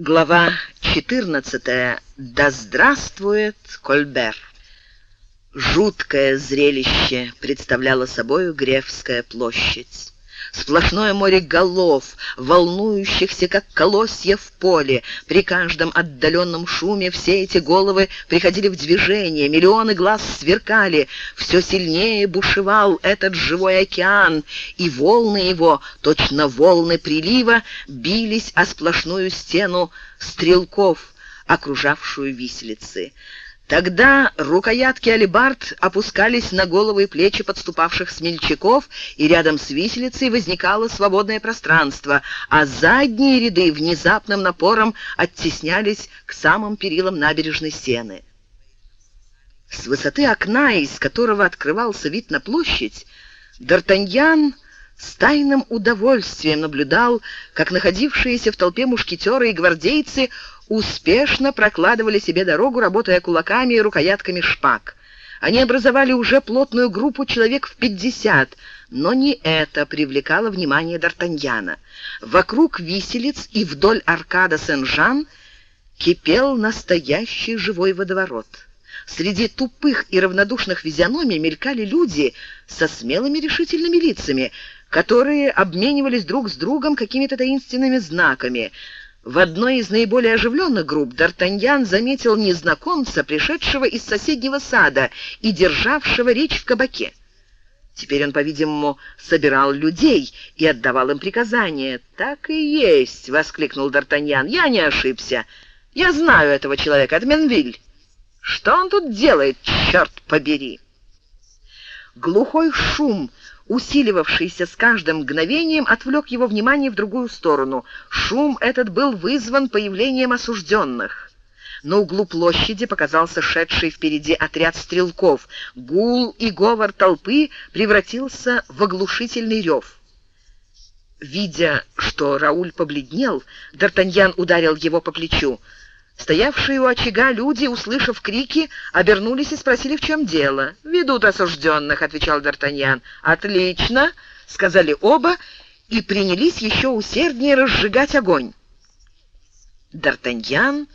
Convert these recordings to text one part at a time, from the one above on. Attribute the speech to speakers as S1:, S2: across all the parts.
S1: Глава 14. Да здравствует Кольбер. Жуткое зрелище представляла собою Гревская площадь. Сплошное море голов, волнующихся, как колосья в поле. При каждом отдаленном шуме все эти головы приходили в движение, миллионы глаз сверкали. Все сильнее бушевал этот живой океан, и волны его, точно волны прилива, бились о сплошную стену стрелков, окружавшую виселицы. Тогда рукоятки алебард опускались на головы и плечи подступавших смельчаков, и рядом с виселицей возникало свободное пространство, а задние ряды внезапным напором оттеснялись к самым перилам набережной Сены. С высоты окна, из которого открывался вид на площадь, Д'Артаньян с тайным удовольствием наблюдал, как находившиеся в толпе мушкетеры и гвардейцы успешно прокладывали себе дорогу, работая кулаками и рукоятками шпаг. Они образовали уже плотную группу человек в пятьдесят, но не это привлекало внимание Д'Артаньяна. Вокруг виселиц и вдоль аркада Сен-Жан кипел настоящий живой водоворот. Среди тупых и равнодушных физиономий мелькали люди со смелыми решительными лицами, которые обменивались друг с другом какими-то таинственными знаками — в одной из наиболее оживленных групп Д'Артаньян заметил незнакомца, пришедшего из соседнего сада и державшего речь в кабаке. Теперь он, по-видимому, собирал людей и отдавал им приказания. «Так и есть!» — воскликнул Д'Артаньян. «Я не ошибся. Я знаю этого человека, Адменвиль. Что он тут делает, черт побери?» Глухой шум усиливавшийся с каждым мгновением, отвлек его внимание в другую сторону. Шум этот был вызван появлением осужденных. На углу площади показался шедший впереди отряд стрелков. Гул и говор толпы превратился в оглушительный рев. Видя, что Рауль побледнел, Д'Артаньян ударил его по плечу. Стоявшие у очага люди, услышав крики, обернулись и спросили, в чем дело. «Ведут осужденных», — отвечал Д'Артаньян. «Отлично», — сказали оба и принялись еще усерднее разжигать огонь. Д'Артаньян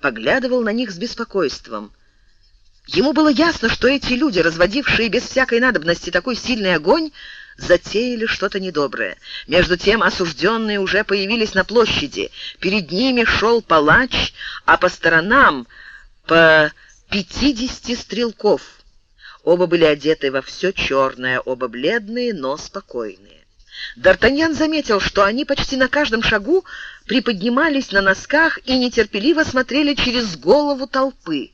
S1: поглядывал на них с беспокойством. Ему было ясно, что эти люди, разводившие без всякой надобности такой сильный огонь, затеяли что-то недоброе. Между тем осужденные уже появились на площади. Перед ними шел палач, а по сторонам по пятидесяти стрелков. Оба были одеты во все черное, оба бледные, но спокойные. Д'Артаньян заметил, что они почти на каждом шагу приподнимались на носках и нетерпеливо смотрели через голову толпы.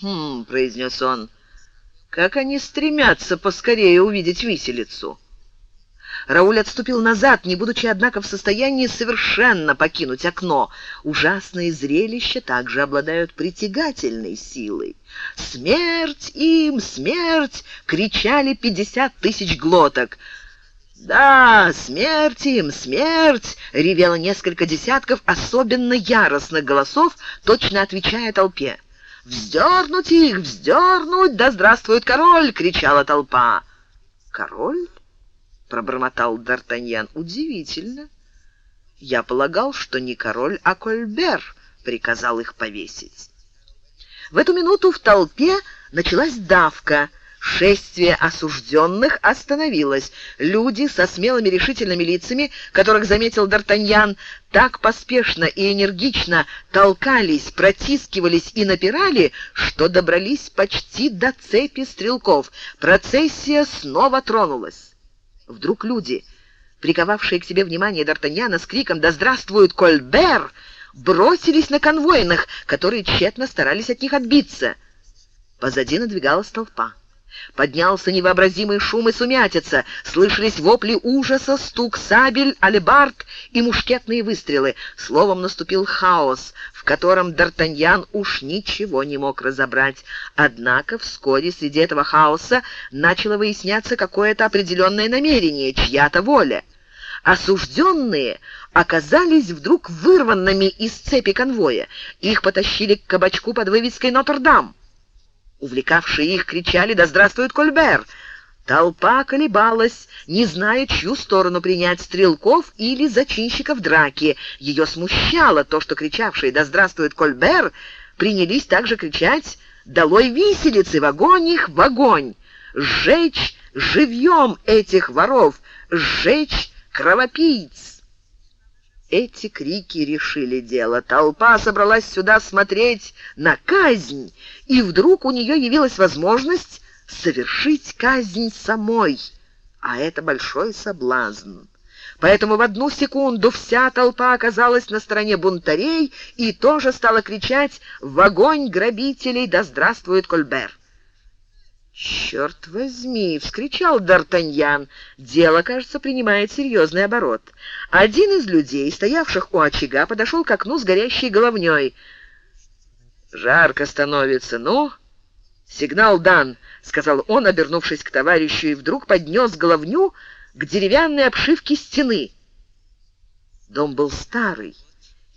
S1: «Хм», — произнес он, — как они стремятся поскорее увидеть виселицу. Рауль отступил назад, не будучи, однако, в состоянии совершенно покинуть окно. Ужасные зрелища также обладают притягательной силой. «Смерть им! Смерть!» — кричали пятьдесят тысяч глоток. «Да, смерть им! Смерть!» — ревело несколько десятков особенно яростных голосов, точно отвечая толпе. «Вздернуть их! Вздернуть! Да здравствует король!» — кричала толпа. «Король?» — пробормотал Д'Артаньян. «Удивительно. Я полагал, что не король, а Кольбер приказал их повесить». В эту минуту в толпе началась давка — Шествие осужденных остановилось. Люди со смелыми решительными лицами, которых заметил Д'Артаньян, так поспешно и энергично толкались, протискивались и напирали, что добрались почти до цепи стрелков. Процессия снова тронулась. Вдруг люди, приковавшие к себе внимание Д'Артаньяна с криком «Да здравствует Кольбер!», бросились на конвойных, которые тщетно старались от них отбиться. Позади надвигалась толпа. Поднялся невообразимый шум и сумятица. Слышались вопли ужаса, стук сабель, алебард и мушкетные выстрелы. Словом, наступил хаос, в котором Д'Артаньян уж ничего не мог разобрать. Однако вскоре среди этого хаоса начало выясняться какое-то определенное намерение, чья-то воля. Осужденные оказались вдруг вырванными из цепи конвоя. Их потащили к кабачку под вывеской «Нотр-Дам». Увлекавшие их кричали «Да здравствует Кольбер!» Толпа колебалась, не зная, чью сторону принять, стрелков или зачинщиков драки. Ее смущало то, что кричавшие «Да здравствует Кольбер!» принялись также кричать «Долой виселицы! В огонь их! В огонь!» «Сжечь живьем этих воров! Сжечь кровопийц!» Эти крики решили дело. Толпа собралась сюда смотреть на казнь, и вдруг у нее явилась возможность совершить казнь самой, а это большой соблазн. Поэтому в одну секунду вся толпа оказалась на стороне бунтарей и тоже стала кричать «В огонь грабителей! Да здравствует Кольбер!» «Черт возьми!» — вскричал Д'Артаньян. «Дело, кажется, принимает серьезный оборот». Один из людей, стоявших у очага, подошел к окну с горящей головней. «Жарко становится, ну?» «Сигнал дан», — сказал он, обернувшись к товарищу, и вдруг поднес головню к деревянной обшивке стены. Дом был старый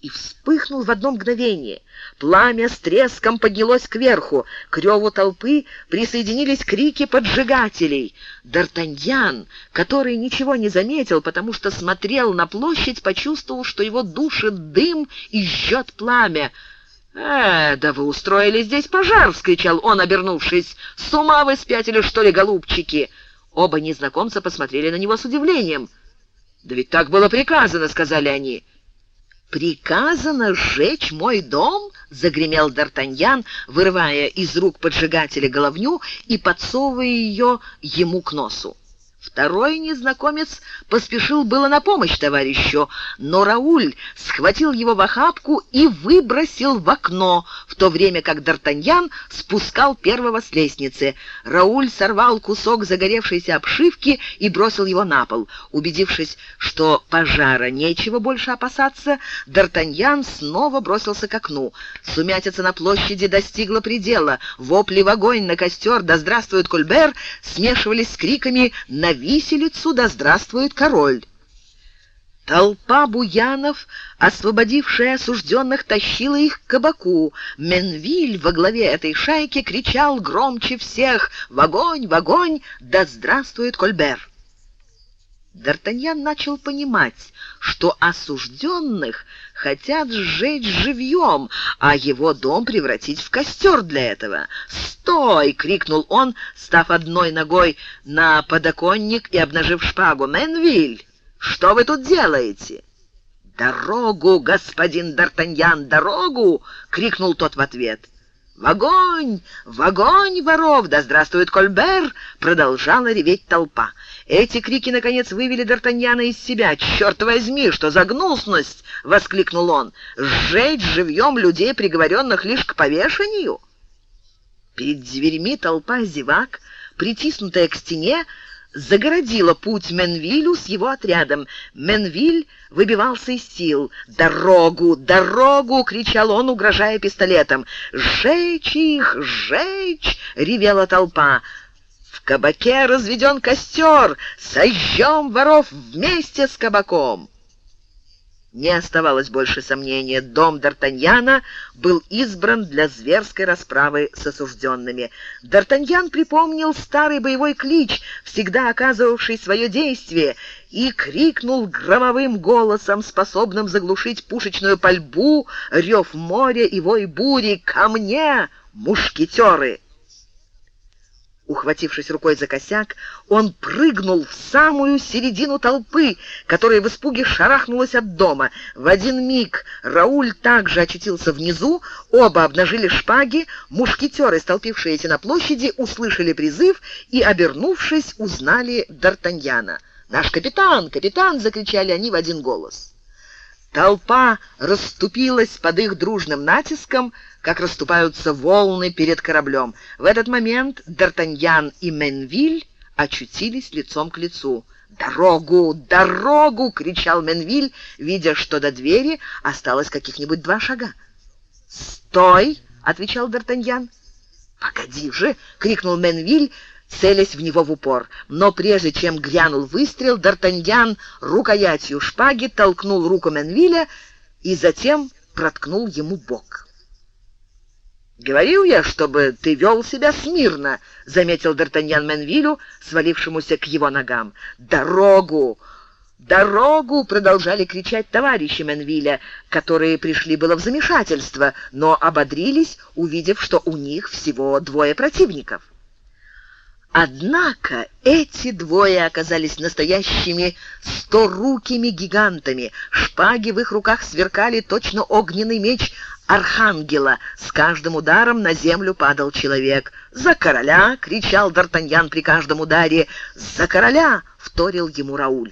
S1: и вспыхнул в одно мгновение. Пламя с треском поднялось кверху. К реву толпы присоединились крики поджигателей. Д'Артаньян, который ничего не заметил, потому что смотрел на площадь, почувствовал, что его душит дым и жжет пламя. «Э, да вы устроили здесь пожар!» — вскричал он, обернувшись. «С ума вы спятили, что ли, голубчики?» Оба незнакомца посмотрели на него с удивлением. «Да ведь так было приказано», — сказали они. «Приказано сжечь мой дом?» — загремел Д'Артаньян, вырывая из рук поджигателя головню и подсовывая ее ему к носу. Второй незнакомец поспешил было на помощь товарищу, но Рауль схватил его в охапку и выбросил в окно, в то время как Д'Артаньян спускал первого с лестницы. Рауль сорвал кусок загоревшейся обшивки и бросил его на пол. Убедившись, что пожара нечего больше опасаться, Д'Артаньян снова бросился к окну. Сумятица на площади достигла предела. Вопли в огонь, на костер, да здравствует Кольбер, смешивались с криками «На виселицу, да здравствует король!» Толпа буянов, освободившая осужденных, тащила их к кабаку. Менвиль во главе этой шайки кричал громче всех «В огонь, в огонь! Да здравствует Кольбер!» Д'Артаньян начал понимать, что осужденных хотят сжечь живьем, а его дом превратить в костер для этого. «Стой!» — крикнул он, став одной ногой на подоконник и обнажив шпагу. «Менвиль, что вы тут делаете?» «Дорогу, господин Д'Артаньян, дорогу!» — крикнул тот в ответ. «В огонь! В огонь, воров! Да здравствует Кольбер!» — продолжала реветь толпа. Эти крики, наконец, вывели Д'Артаньяна из себя. «Черт возьми, что за гнусность!» — воскликнул он. «Сжечь живьем людей, приговоренных лишь к повешению?» Перед дверьми толпа зевак, притиснутая к стене, загородила путь Менвилю с его отрядом. Менвиль выбивался из сил. «Дорогу! Дорогу!» — кричал он, угрожая пистолетом. «Сжечь их! Сжечь!» — ревела толпа. «В кабаке разведен костер! Сожжем воров вместе с кабаком!» Не оставалось больше сомнения, дом Д'Артаньяна был избран для зверской расправы с осужденными. Д'Артаньян припомнил старый боевой клич, всегда оказывавший свое действие, и крикнул громовым голосом, способным заглушить пушечную пальбу, рев моря и вой бури «Ко мне, мушкетеры!» Ухватившись рукой за косяк, он прыгнул в самую середину толпы, которая в испуге шарахнулась от дома. В один миг Рауль также очутился внизу, оба обнажили шпаги, мушкетеры, столпившиеся на площади, услышали призыв и, обернувшись, узнали Д'Артаньяна. «Наш капитан! Капитан!» — закричали они в один голос. Толпа расступилась под их дружным натиском, как расступаются волны перед кораблем. В этот момент Д'Артаньян и Менвиль очутились лицом к лицу. «Дорогу! Дорогу!» — кричал Менвиль, видя, что до двери осталось каких-нибудь два шага. «Стой!» — отвечал Д'Артаньян. «Погоди же!» — крикнул Менвиль, целясь в него в упор. Но прежде чем грянул выстрел, Д'Артаньян рукоятью шпаги толкнул руку Менвиля и затем проткнул ему бок. «Говорил я, чтобы ты вел себя смирно», — заметил Д'Артаньян Менвилю, свалившемуся к его ногам. «Дорогу! Дорогу!» — продолжали кричать товарищи Менвиля, которые пришли было в замешательство, но ободрились, увидев, что у них всего двое противников. Однако эти двое оказались настоящими сторукими гигантами. Шпаги в их руках сверкали точно огненный меч архангела. С каждым ударом на землю падал человек. «За короля!» — кричал Д'Артаньян при каждом ударе. «За короля!» — вторил ему Рауль.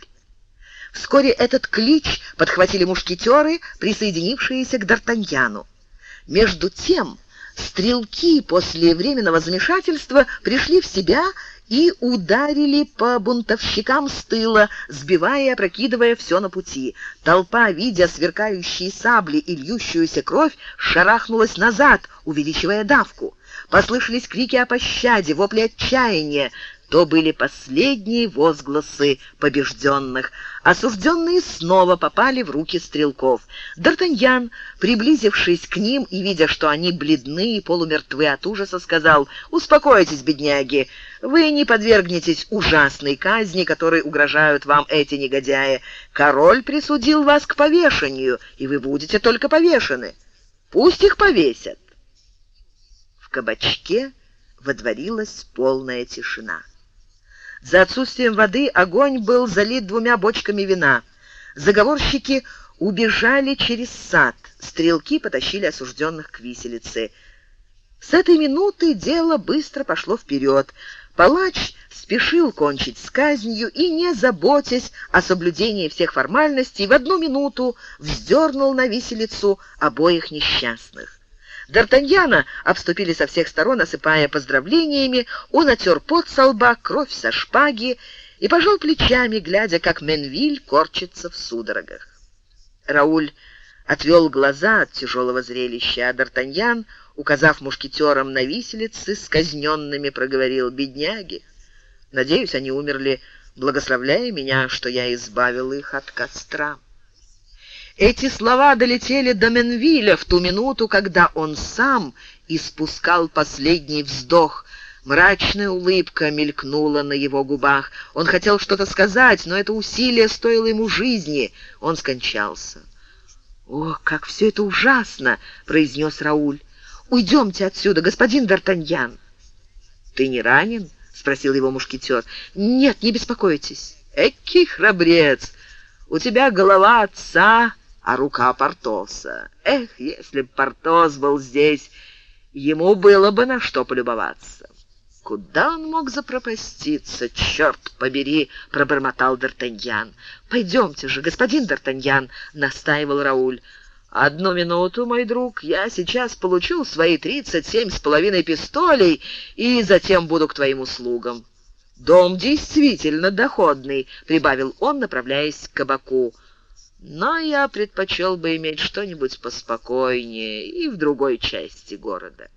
S1: Вскоре этот клич подхватили мушкетеры, присоединившиеся к Д'Артаньяну. Между тем стрелки после временного замешательства пришли в себя и ударили по бунтовщикам с тыла, сбивая и опрокидывая все на пути. Толпа, видя сверкающие сабли и льющуюся кровь, шарахнулась назад, увеличивая давку. Послышались крики о пощаде, вопли отчаяния то были последние возгласы побежденных. Осужденные снова попали в руки стрелков. Д'Артаньян, приблизившись к ним и видя, что они бледны и полумертвы от ужаса, сказал, «Успокойтесь, бедняги, вы не подвергнетесь ужасной казни, которой угрожают вам эти негодяи. Король присудил вас к повешению, и вы будете только повешены. Пусть их повесят». В кабачке водворилась полная тишина. За отсутствием воды огонь был залит двумя бочками вина. Заговорщики убежали через сад. Стрелки потащили осужденных к виселице. С этой минуты дело быстро пошло вперед. Палач спешил кончить с казнью и, не заботясь о соблюдении всех формальностей, в одну минуту вздернул на виселицу обоих несчастных. Д'Артаньяна обступили со всех сторон, осыпая поздравлениями. Он отер пот со лба, кровь со шпаги и пожал плечами, глядя, как Менвиль корчится в судорогах. Рауль отвел глаза от тяжелого зрелища, а Д'Артаньян, указав мушкетерам на виселицы, с казненными проговорил «Бедняги! Надеюсь, они умерли, благословляя меня, что я избавил их от костра». Эти слова долетели до Менвиля в ту минуту, когда он сам испускал последний вздох. Мрачная улыбка мелькнула на его губах. Он хотел что-то сказать, но это усилие стоило ему жизни. Он скончался. «О, как все это ужасно!» — произнес Рауль. «Уйдемте отсюда, господин Д'Артаньян!» «Ты не ранен?» — спросил его мушкетер. «Нет, не беспокойтесь». «Экий храбрец! У тебя голова отца...» а рука Портоса. Эх, если б Портос был здесь, ему было бы на что полюбоваться. Куда он мог запропаститься, черт побери, пробормотал Д'Артаньян. Пойдемте же, господин Д'Артаньян, настаивал Рауль. «Одну минуту, мой друг, я сейчас получу свои тридцать семь с половиной пистолей и затем буду к твоим услугам». «Дом действительно доходный», — прибавил он, направляясь к кабаку. Но я предпочел бы иметь что-нибудь поспокойнее и в другой части города.